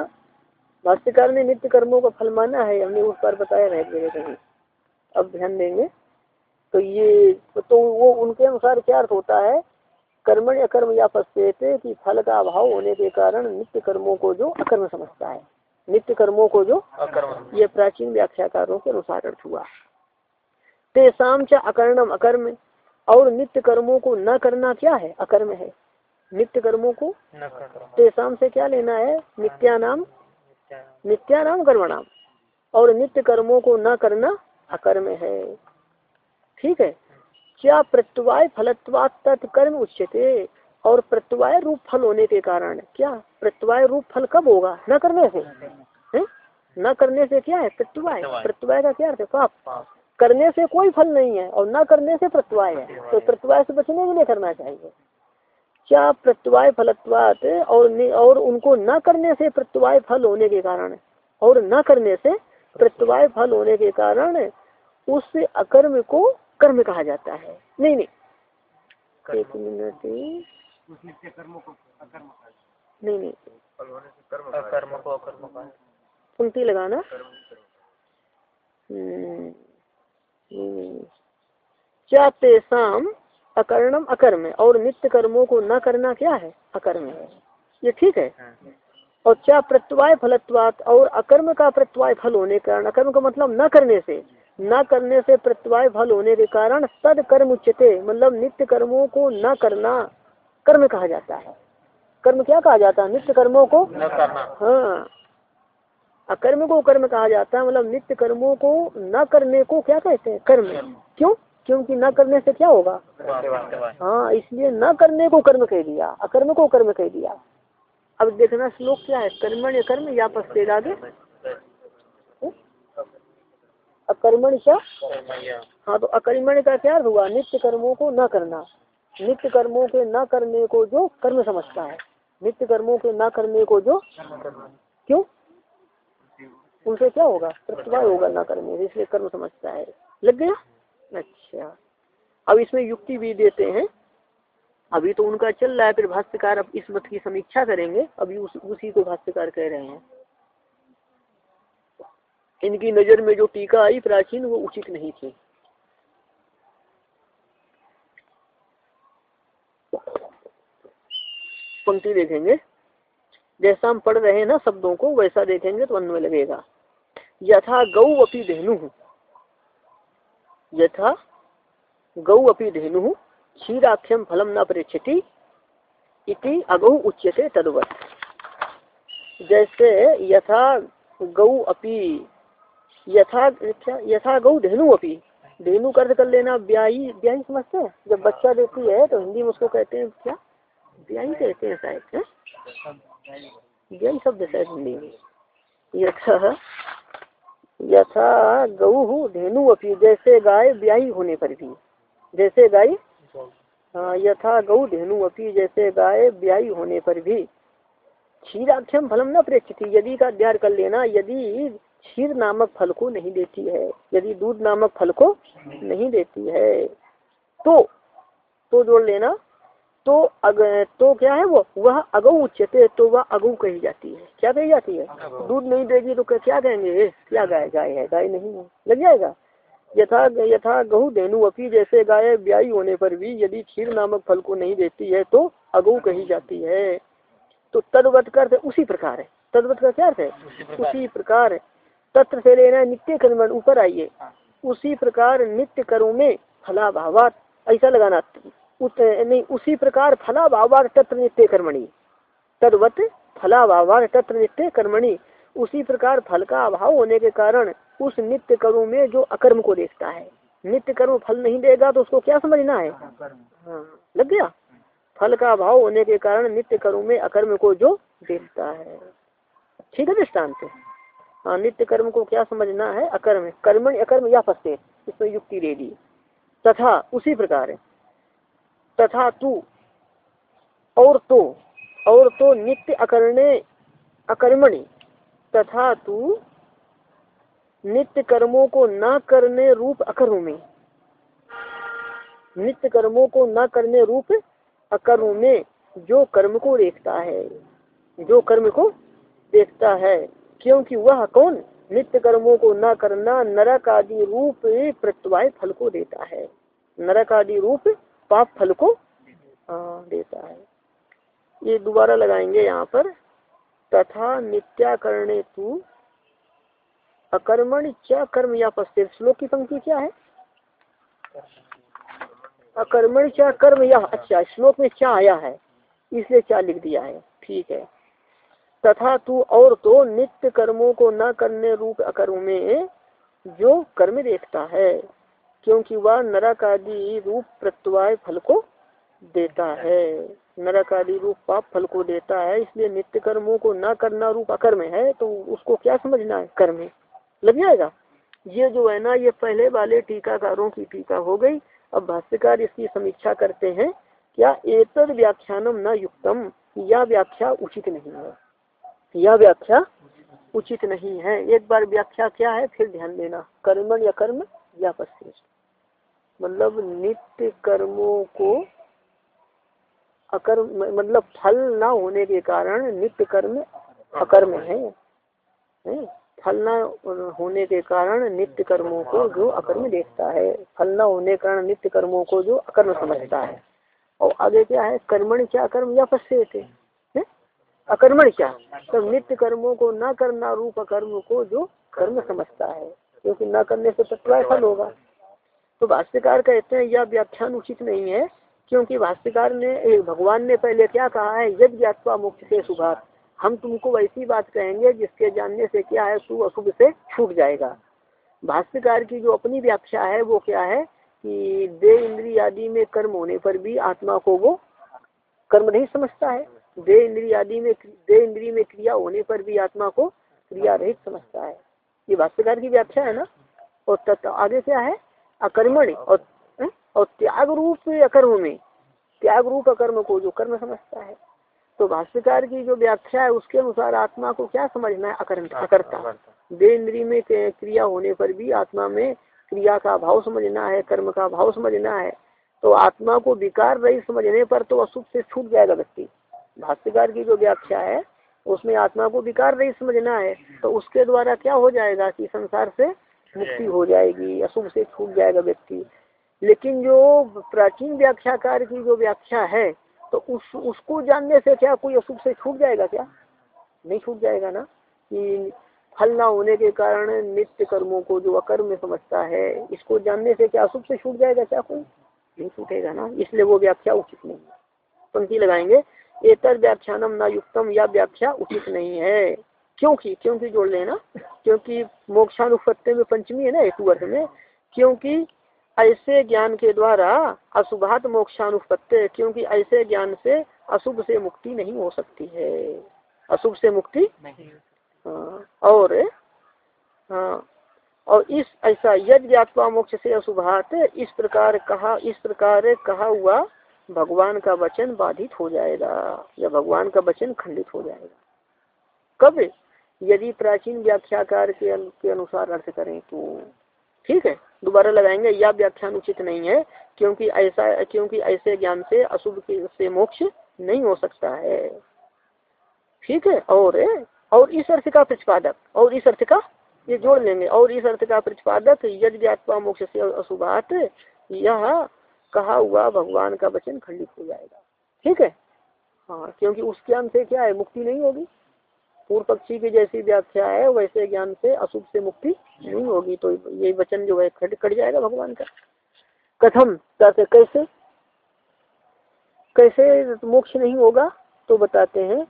भाष्यकार ने नित्य कर्मों का फल माना है हमने उस बार बताया रह गए कहीं अब ध्यान देंगे। तो ये तो वो उनके अनुसार क्या अर्थ होता है? कर्मण अकर्म या पश्चेते कि फल का अभाव होने के कारण नित्य कर्मों को जो अकर्म समझता है। नित्य कर्मों को जो अकर्म। ये प्राचीन व्याख्याकारों के अनुसार अर्थ हुआ। तेसाम च अकर्णम अकर्म। और नित्य कर्मों को न करना क्या है? अकर्म है। नित्य कर्मों को तेसाम से क्या लेना है? नित्यानाम नित्यानाम कर्मणाम। और नित्य कर्मों को न करना अकर्म है। ठीक है? क्या प्रत्यवाय फलत्वात तत्कर्म उच्चते और प्रत्यवाय रूप फल होने के कारण क्या? प्रत्यवाय रूप फल कब होगा? न करने से। है? न करने से क्या है? प्रत्यवाय। प्रत्यवाय। का क्या अर्थ है? पाप। करने से कोई फल नहीं है और न करने से प्रत्यवाय है। तो प्रत्यवाय से बचने के लिए करना चाहिए। क्या प्रत्यवाय फलत्वात और और उनको न करने से प्रत्यवाय फल होने के कारण और न करने से प्रत्यवाय फल होने के कारण उस अकर्म को कर्म कहा जाता है। नहीं नहीं। एक मिनट। नहीं नहीं। पंक्ति लगाना। क्या तेसाम अकर्णम अकर्म और नित्य कर्मों को न करना क्या है? अकर्म है। ये ठीक है? और क्या प्रत्यवाय फलत्वात और अकर्म का प्रत्यवाय फल होने के कारण अकर्म का मतलब न करने से न करने से प्रत्यवाय फल होने के कारण तद कर्म उच्चते मतलब नित्य कर्मों को न करना कर्म कहा जाता है। कर्म क्या कहा जाता है? नित्य कर्मों को? न करना। हाँ। अकर्म को कर्म कहा जाता है मतलब नित्य कर्मों को न करने को क्या कहते हैं? कर्म। क्यों? क्योंकि न करने से क्या होगा? हाँ इसलिए न करने को कर्म कह दिया, अकर्म को कर्म कह दिया। अब देखना श्लोक क्या है कर्मण कर्म या पस्ते आगे? अकर्मण क्या? हाँ तो अकर्मण का क्या हुआ? नित्य कर्मों को न करना। नित्य कर्मों के न करने को जो कर्म समझता है। नित्य कर्मों के न करने को जो क्यों? उनसे क्या होगा? प्रतिभा होगा न करने इसलिए कर्म समझता है। लग गया? अच्छा। अब इसमें युक्ति भी देते हैं। अभी तो उनका चल रहा है फिर भाष्यकार अब इस मत की समीक्षा करेंगे। अभी उस, उसी को भाष्यकार कह रहे हैं। इनकी नज़र में जो टीका आई प्राचीन वो उचित नहीं थी। पंक्ति देखेंगे। जैसा हम पढ़ रहे हैं ना शब्दों को वैसा देखेंगे तो अन्वय लगेगा। यथा गौ अपी धेनु। यथा गौ अपी धेनु क्षीराख्यम फलम न परीक्षति इति अगौ उच्यते तदवत। जैसे यथा गौ अपी यथा यथा गौ धेनु अपी, धेनु कर्ज कर लेना ब्याही ब्याही समझते हैं? जब बच्चा देती है तो हिंदी में उसको कहते हैं क्या? ब्याही कहते हैं शायद ब्याही शब्द शायद हिंदी में। यथा यथा गौ धेनु अपी जैसे गाय ब्याही होने पर भी। जैसे गाय? हाँ यथा गौ धेनु अपी जैसे गाय ब्याही होने पर भी। क्षीराख्यम फलम न प्रेक्षित यदि का अध्ययन कर लेना यदि क्षीर नामक फल को नहीं देती है यदि दूध नामक फल को नहीं देती है तो तो जोड़ लेना। तो अग तो क्या है वो? वह अगऊ उच्चते तो वह अगौ कही जाती है। क्या कही जाती है? दूध नहीं देगी तो क्या कहेंगे? क्या गाय गाय है गाय नहीं है। लग जाएगा? यथा यथा गहू धेनु अपी जैसे गाय ब्याई होने पर भी यदि क्षीर नामक फल को नहीं देती है तो अगौ कही जाती है। तो तदवत कर उसी प्रकार है। तदवत का क्या अर्थ है? उसी प्रकार तत्र से लेना नित्य कर्म ऊपर आइए। उसी प्रकार नित्य कर्म में फलाभावात ऐसा लगाना। नहीं, उसी प्रकार फलाभावात तत्र नित्य कर्मणि। तदवत फलाभावात तत्र नित्य कर्मणि। उसी प्रकार फल का अभाव होने के कारण उस नित्य कर्म में जो अकर्म को देखता है, नित्य कर्म फल नहीं देगा तो उसको क्या समझना है? हाँ लग गया? फल का अभाव होने के कारण नित्य कर्म में अकर्म को जो देखता है। ठीक है दृष्टांत हाँ नित्य कर्म को क्या समझना है? अकर्म कर्म अकर्म या फस्ते, इसमें युक्ति दे दी। तथा उसी प्रकार तथा तू, और तो और तो नित्य अकरणे, अकर्मणि, तथा तू नित्य कर्मों को न करने रूप अकर्म। में नित्य कर्मों को न करने रूप अकर्म में जो कर्म को देखता है। जो कर्म को देखता है, क्योंकि वह कौन? नित्य कर्मों को न करना नरक आदि रूप प्रत्यवाय फल को देता है। नरक आदि रूप पाप फल को देता है। ये दोबारा लगाएँगे यहाँ पर। तथा नित्या करने तू अकर्मण क्या कर्म या पस्ते श्लोक की पंक्ति क्या है? अकर्मण क्या कर्म या अच्छा श्लोक में क्या आया है? इसलिए क्या लिख दिया है? ठीक है। तथा तू और तो नित्य कर्मों को न करने रूप अकर्म में जो कर्म देखता है। क्योंकि वह नरक आदि रूप प्रत्यवाय फल को देता है। नरक आदि रूप पाप फल को देता है, इसलिए नित्य कर्मों को न करना रूप अकर्म है तो उसको क्या समझना है? कर्म लग जाएगा? ये जो है ना, ये पहले वाले टीकाकारों की टीका हो गई। अब भाष्यकार इसकी समीक्षा करते हैं, क्या एतद व्याख्यानम न युक्तम? यह व्याख्या उचित नहीं है। यह व्याख्या उचित नहीं है। एक बार व्याख्या क्या है, फिर ध्यान देना। कर्मण या कर्म पश्चिम मतलब नित्य कर्मों को अकर्म मतलब फल ना होने के कारण नित्य कर्म अकर्म है, है? फल न होने के कारण नित्य कर्मों को जो अकर्म देखता है। फल न होने के कारण नित्य कर्मों को जो अकर्म समझता है। और आगे क्या है? कर्मण क्या कर्म? या थे अकर्मण क्या? तो नित्य कर्मों को न करना रूप अकर्म को जो कर्म समझता है। क्योंकि न करने से तत्वाय फल होगा। तो भाष्यकार कहते हैं, यह व्याख्यान उचित नहीं है, क्योंकि भाष्यकार ने भगवान ने पहले क्या कहा है, यद ज्ञातवा मुक्त से सुभार हम तुमको वैसी बात कहेंगे जिसके जानने से क्या है शुभ अशुभ से छूट जाएगा। भाष्यकार की जो अपनी व्याख्या है, वो क्या है कि दे इंद्री आदि में कर्म होने पर भी आत्मा को वो कर्म नहीं समझता है। दे इंद्री आदि में, दे इंद्री में क्रिया होने पर भी आत्मा को क्रिया रहित समझता है। ये भाष्यकार की व्याख्या है ना? और तत् आगे क्या है? अकर्मण। और और त्याग रूप अकर्म में। त्याग रूप अकर्म को जो कर्म समझता है। तो भाष्यकार की जो व्याख्या है उसके अनुसार आत्मा को क्या समझना है? अकर्म अकर्ता। दे इंद्री में क्रिया होने पर भी आत्मा में क्रिया का भाव समझना है कर्म का भाव समझना है। तो आत्मा को विकार रही समझने पर तो अशुभ से छूट जाएगा व्यक्ति। भाष्यकार की जो व्याख्या है उसमें आत्मा को विकार नहीं समझना है तो उसके द्वारा क्या हो जाएगा कि संसार से मुक्ति हो जाएगी अशुभ से छूट जाएगा व्यक्ति। लेकिन जो प्राचीन व्याख्याकार की जो व्याख्या है तो उस, उसको जानने से क्या कोई अशुभ से छूट जाएगा क्या? नहीं छूट जाएगा ना? कि फल ना होने के कारण नित्य कर्मों को जो अकर्म समझता है, इसको जानने से क्या अशुभ से छूट जाएगा क्या कोई? नहीं छूटेगा ना, इसलिए वो व्याख्या उचित नहीं है। पंक्ति लगाएँगे। एतर व्याख्यानम न युक्तम या व्याख्या उचित नहीं है। क्योंकि क्योंकि जोड़ लेना क्योंकि मोक्षानुपत्ति में पंचमी है ना हेतु अर्थ में क्योंकि ऐसे ज्ञान के द्वारा अशुभात मोक्षानुपत्ति क्योंकि ऐसे ज्ञान से अशुभ से मुक्ति नहीं हो सकती है। अशुभ से मुक्ति हाँ, और हाँ और इस ऐसा यद ज्ञातवा मोक्ष से अशुभात इस प्रकार कहा इस प्रकार कहा हुआ भगवान का वचन बाधित हो जाएगा या भगवान का वचन खंडित हो जाएगा। कब? यदि प्राचीन व्याख्याकार के, के अनुसार अर्थ करें तो। ठीक है? दोबारा लगाएँगे यह व्याख्यान उचित नहीं है क्योंकि ऐसा क्योंकि ऐसे ज्ञान से अशुभ से मोक्ष नहीं हो सकता है। ठीक है? और और इस अर्थ का प्रतिपादक और इस अर्थ का ये जोड़ लेंगे। और इस अर्थ का प्रतिपादक व्यात्मा मोक्ष से अशुभात यह कहा हुआ भगवान का वचन खंडित हो जाएगा। ठीक है? हाँ क्योंकि उस ज्ञान से क्या है? मुक्ति नहीं होगी। पूर्व पक्षी की जैसी व्याख्या है, वैसे ज्ञान से अशुभ से मुक्ति नहीं होगी। तो ये वचन जो है कट कट जाएगा भगवान का। कथम कैसे? कैसे मोक्ष नहीं होगा? तो बताते हैं,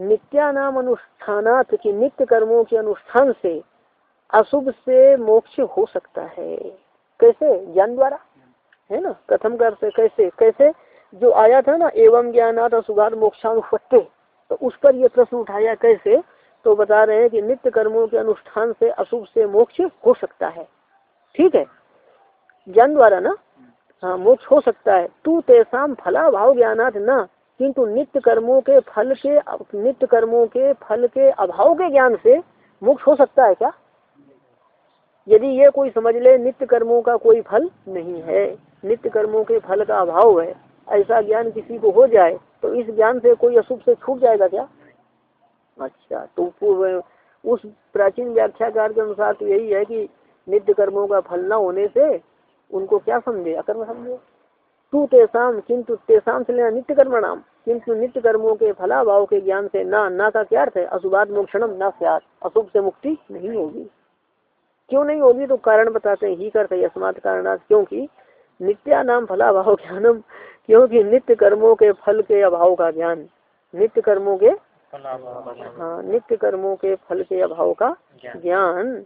नित्यानाम अनुष्ठानात की नित्य कर्मों के अनुष्ठान से अशुभ से मोक्ष हो सकता है। कैसे? ज्ञान द्वारा। है ना? कथम करते, कैसे? कैसे? जो आया था ना, एवं ज्ञानात अशुभात मोक्षानुपत्ति तो उस पर ये प्रश्न उठाया कैसे? तो बता रहे हैं कि नित्य कर्मों के अनुष्ठान से अशुभ से मोक्ष हो सकता है। ठीक है? ज्ञान द्वारा ना? हाँ मोक्ष हो सकता है। तू तेसाम फला भाव ज्ञानात न, किंतु नित्य कर्मों के फल के, नित्य कर्मों के फल के अभाव के ज्ञान से मोक्ष हो सकता है क्या? यदि ये कोई समझ ले, नित्य कर्मों का कोई फल नहीं है, नित्य कर्मों के फल का अभाव है, ऐसा ज्ञान किसी को हो जाए तो इस ज्ञान से कोई अशुभ से छूट जाएगा क्या? अच्छा तो उस प्राचीन व्याख्याकार के अनुसार तो यही है कि नित्य कर्मों का फल न होने से उनको क्या समझे? अकर्म समझे। तू तेसाम, किंतु तेसाम से लेना नित्य कर्म नाम किंतु नित्य कर्मों के फलाभाव के ज्ञान से ना ना का क्या अर्थ है? अशुभात मोक्षणम ना अशुभ से मुक्ति नहीं होगी। क्यों नहीं होगी? तो कारण बताते हैं ही। करते अस्मात कारण क्योंकि नित्या नाम फलाभाव ज्ञानम क्योंकि नित्य कर्मों के फल के अभाव का ज्ञान नित्य कर्मों के हाँ नित्य कर्मों के फल के अभाव का ज्ञान।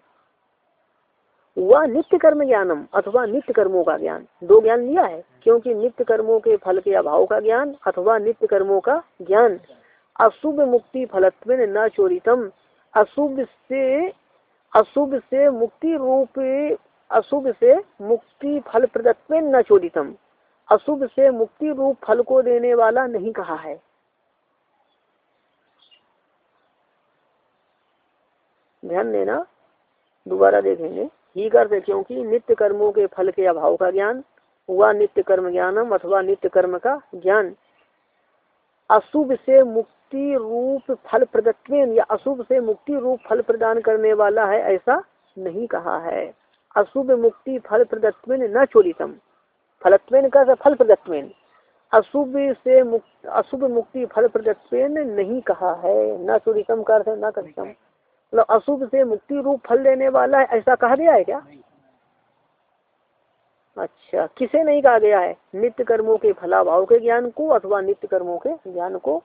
वह नित्य कर्म ज्ञानम अथवा नित्य कर्मों का ज्ञान। दो ज्ञान लिया है। क्योंकि नित्य कर्मों के फल के अभाव का ज्ञान अथवा नित्य कर्मों का ज्ञान। अशुभ मुक्ति फलत्व न चोरितम। अशुभ से अशुभ से मुक्ति रूप, अशुभ से मुक्ति फल प्रदत्व न चोरितम अशुभ से मुक्ति रूप फल को देने वाला नहीं कहा है। ध्यान देना, दोबारा देखेंगे। ही करते क्योंकि नित्य कर्मों के फल के अभाव का ज्ञान, हुआ नित्य कर्म ज्ञानम अथवा नित्य कर्म का ज्ञान। अशुभ से मुक्ति रूप फल प्रदत्व या अशुभ से मुक्ति रूप फल प्रदान करने वाला है ऐसा नहीं कहा है। अशुभ मुक्ति फल प्रदत्व न चोरितम फलत्वेन का फल प्रदत्वेन अशुभ से मुक्त, अशुभ मुक्ति फल प्रदत्वेन नहीं कहा है। न चोरितम का अर्थ न कथितम मतलब अशुभ से मुक्ति रूप फल देने वाला है, ऐसा कहा गया है क्या? अच्छा किसे नहीं कहा गया है? नित्य कर्मों के फलाभाव के ज्ञान को अथवा नित्य कर्मों के ज्ञान को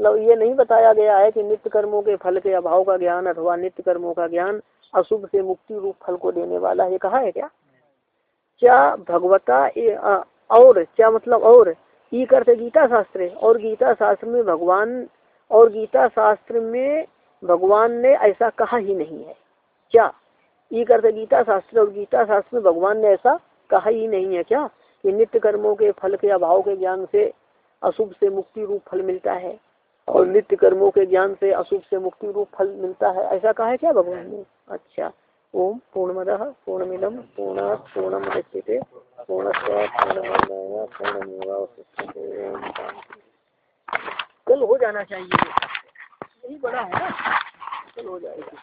मतलब ये नहीं बताया गया है कि नित्य कर्मों के फल के अभाव का ज्ञान अथवा नित्य कर्मों का ज्ञान अशुभ से मुक्ति रूप फल को देने वाला है। कहा है क्या? क्या भगवता ए, आ, और क्या मतलब और? ई करते गीता शास्त्र और गीता शास्त्र में भगवान और गीता शास्त्र में भगवान ने ऐसा कहा ही नहीं है। क्या? ये करते गीता शास्त्र और गीता शास्त्र में भगवान ने ऐसा कहा ही नहीं है क्या? कि नित्य कर्मों के फल के अभाव के ज्ञान से अशुभ से मुक्ति रूप फल मिलता है। और नित्य कर्मों के ज्ञान से अशुभ से मुक्ति रूप फल मिलता है। ऐसा कहा है क्या भगवान ने? अच्छा। ओम पूर्णमद पूर्णमिदम पूर्ण पूर्णम दक्षते पूर्णस्व कल हो जाना चाहिए। यही बड़ा है ना। कल हो जाएगा।